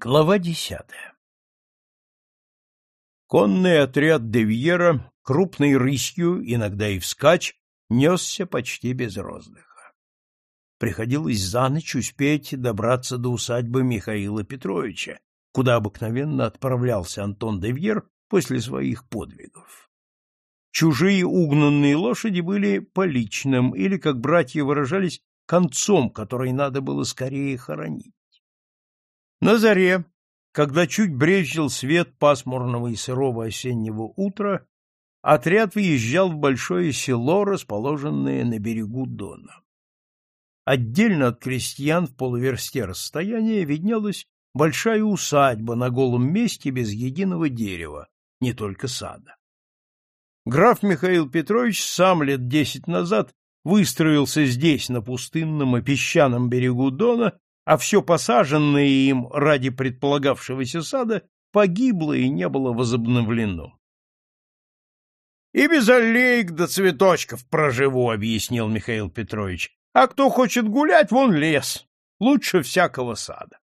Глава десятая Конный отряд Девьера, крупной рысью, иногда и вскачь, несся почти без роздыха. Приходилось за ночь успеть добраться до усадьбы Михаила Петровича, куда обыкновенно отправлялся Антон Девьер после своих подвигов. Чужие угнанные лошади были поличным или, как братья выражались, концом, который надо было скорее хоронить. На заре, когда чуть брезжил свет пасмурного и сырого осеннего утра, отряд въезжал в большое село, расположенное на берегу Дона. Отдельно от крестьян в полуверсте расстояния виднелась большая усадьба на голом месте без единого дерева, не только сада. Граф Михаил Петрович сам лет десять назад выстроился здесь, на пустынном и песчаном берегу Дона, а все посаженное им ради предполагавшегося сада погибло и не было возобновлено. — И без аллеек до цветочков проживу, — объяснил Михаил Петрович. — А кто хочет гулять, вон лес. Лучше всякого сада.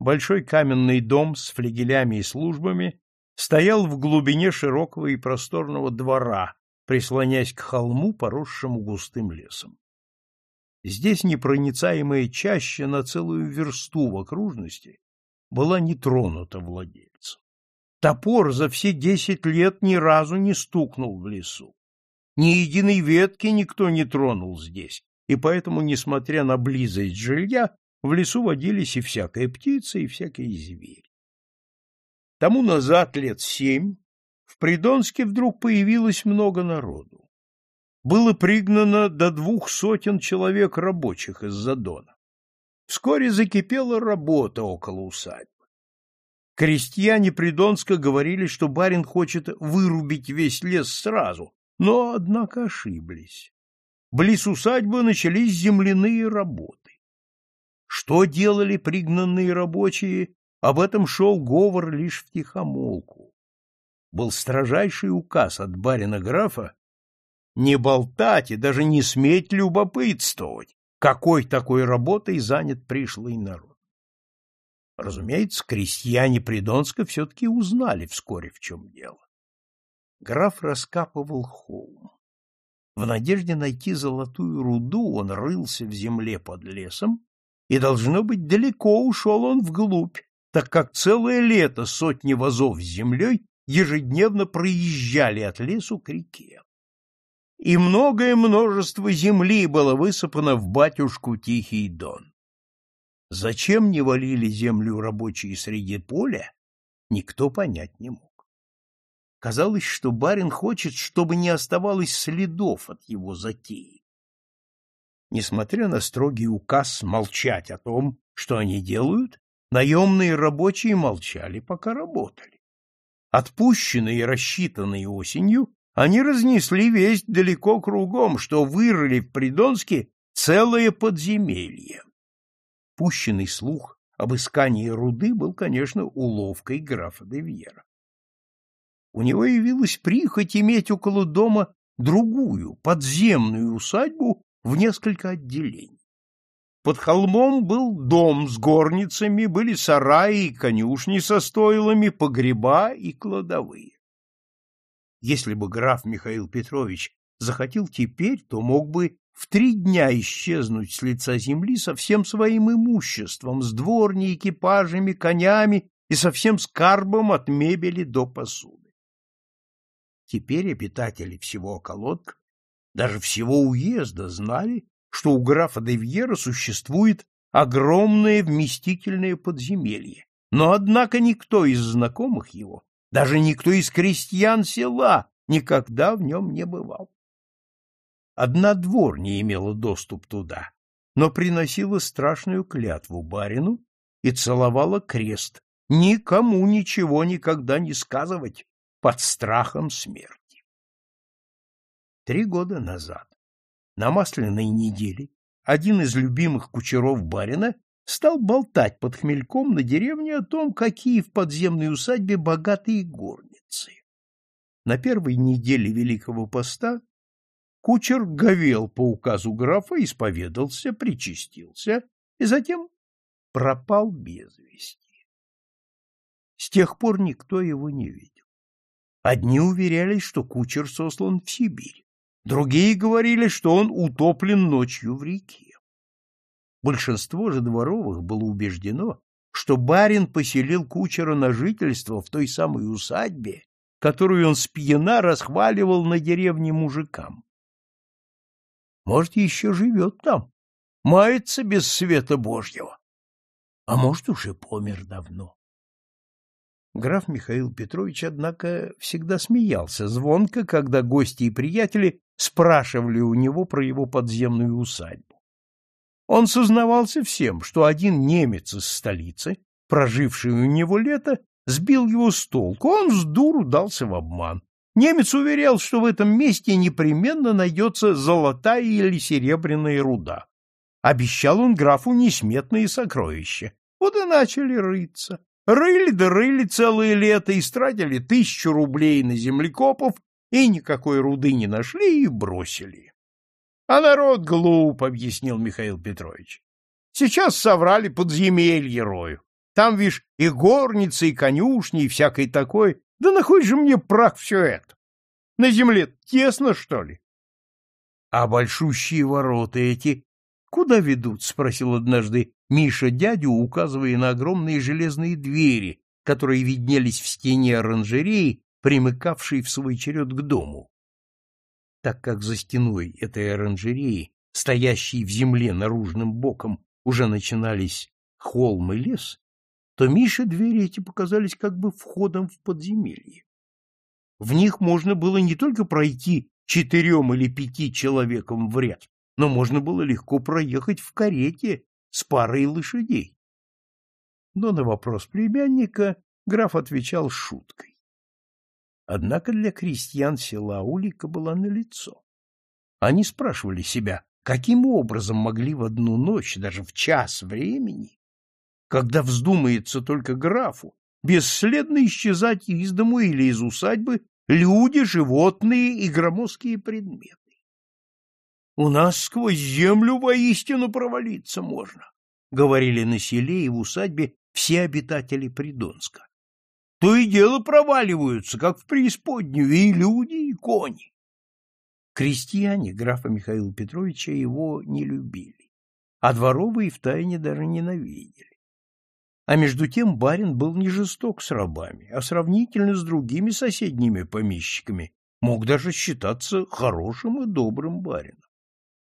Большой каменный дом с флигелями и службами стоял в глубине широкого и просторного двора, прислонясь к холму, поросшему густым лесом. Здесь непроницаемая чаща на целую версту в окружности была не тронута владельцем. Топор за все десять лет ни разу не стукнул в лесу. Ни единой ветки никто не тронул здесь, и поэтому, несмотря на близость жилья, в лесу водились и всякая птица, и всякие звери. Тому назад лет семь в Придонске вдруг появилось много народу было пригнано до двух сотен человек рабочих из-за Дона. Вскоре закипела работа около усадьбы. Крестьяне Придонска говорили, что барин хочет вырубить весь лес сразу, но, однако, ошиблись. Близ усадьбы начались земляные работы. Что делали пригнанные рабочие, об этом шел говор лишь втихомолку. Был строжайший указ от барина графа не болтать и даже не сметь любопытствовать, какой такой работой занят пришлый народ. Разумеется, крестьяне Придонска все-таки узнали вскоре, в чем дело. Граф раскапывал холм. В надежде найти золотую руду он рылся в земле под лесом, и, должно быть, далеко ушел он вглубь, так как целое лето сотни вазов с землей ежедневно проезжали от лесу к реке и многое множество земли было высыпано в батюшку Тихий Дон. Зачем не валили землю рабочие среди поля, никто понять не мог. Казалось, что барин хочет, чтобы не оставалось следов от его затеи. Несмотря на строгий указ молчать о том, что они делают, наемные рабочие молчали, пока работали. Отпущенные и рассчитанные осенью, они разнесли весть далеко кругом, что вырыли в Придонске целое подземелье. Пущенный слух об искании руды был, конечно, уловкой графа де Вьера. У него явилась прихоть иметь около дома другую, подземную усадьбу в несколько отделений. Под холмом был дом с горницами, были сараи и конюшни со стойлами, погреба и кладовые. Если бы граф Михаил Петрович захотел теперь, то мог бы в три дня исчезнуть с лица земли со всем своим имуществом, с дворней, экипажами, конями и со всем скарбом от мебели до посуды. Теперь обитатели всего околотка, даже всего уезда, знали, что у графа де существует огромное вместительное подземелье, но, однако, никто из знакомых его даже никто из крестьян села никогда в нем не бывал. Одна двор не имела доступ туда, но приносила страшную клятву барину и целовала крест, никому ничего никогда не сказывать под страхом смерти. Три года назад, на масляной неделе, один из любимых кучеров барина стал болтать под хмельком на деревне о том, какие в подземной усадьбе богатые горницы. На первой неделе Великого Поста кучер говел по указу графа, исповедался, причастился и затем пропал без вести. тех пор никто его не видел. Одни уверяли, что кучер сослан в Сибирь, другие говорили, что он утоплен ночью в реке. Большинство же дворовых было убеждено, что барин поселил кучера на жительство в той самой усадьбе, которую он с пьяна расхваливал на деревне мужикам. Может, еще живет там, мается без света Божьего. А может, уже помер давно. Граф Михаил Петрович, однако, всегда смеялся звонко, когда гости и приятели спрашивали у него про его подземную усадьбу. Он сознавался всем, что один немец из столицы, проживший у него лето, сбил его с толку, он с дуру дался в обман. Немец уверял, что в этом месте непременно найдется золотая или серебряная руда. Обещал он графу несметные сокровища. Вот и начали рыться. Рыли да рыли целое лето, истратили тысячу рублей на землекопов, и никакой руды не нашли и бросили. — А народ глуп, — объяснил Михаил Петрович. — Сейчас соврали подземелье рою. Там, вишь, и горницы, и конюшни, и всякой такой. Да нахуй же мне прах все это? На земле тесно, что ли? — А большущие ворота эти куда ведут? — спросил однажды Миша дядю, указывая на огромные железные двери, которые виднелись в стене оранжереи, примыкавшей в свой черед к дому так как за стеной этой оранжереи, стоящей в земле наружным боком, уже начинались холм и лес, то Мише двери эти показались как бы входом в подземелье. В них можно было не только пройти четырем или пяти человекам в ряд, но можно было легко проехать в карете с парой лошадей. Но на вопрос племянника граф отвечал шуткой. Однако для крестьян села улика была налицо. Они спрашивали себя, каким образом могли в одну ночь, даже в час времени, когда вздумается только графу, бесследно исчезать из дому или из усадьбы люди, животные и громоздкие предметы. «У нас сквозь землю воистину провалиться можно», — говорили на селе и в усадьбе все обитатели Придонска то и дело проваливаются, как в преисподнюю, и люди, и кони. Крестьяне графа Михаила Петровича его не любили, а дворовые втайне даже ненавидели. А между тем барин был не жесток с рабами, а сравнительно с другими соседними помещиками мог даже считаться хорошим и добрым барином.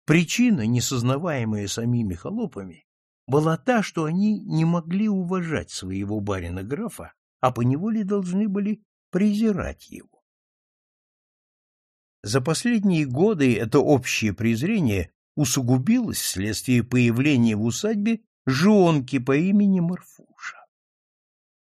Причина, несознаваемая самими холопами, была та, что они не могли уважать своего барина-графа а поневоле должны были презирать его. За последние годы это общее презрение усугубилось вследствие появления в усадьбе жонки по имени Марфуша.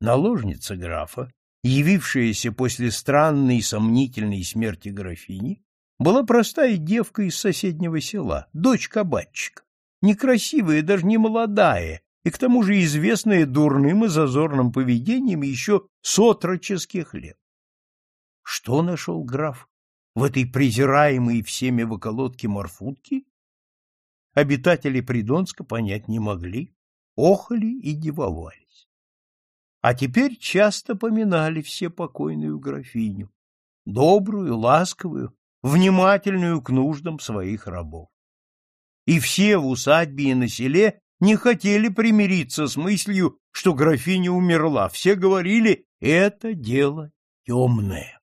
Наложница графа, явившаяся после странной и сомнительной смерти графини, была простая девка из соседнего села, дочь кабачика, некрасивая, даже не молодая, и к тому же известная дурным и зазорным поведением еще с отроческих лет. Что нашел граф в этой презираемой всеми в околотке морфутке? Обитатели Придонска понять не могли, охали и дивовались. А теперь часто поминали все покойную графиню, добрую, ласковую, внимательную к нуждам своих рабов. И все в усадьбе и на селе не хотели примириться с мыслью, что графиня умерла. Все говорили, это дело темное.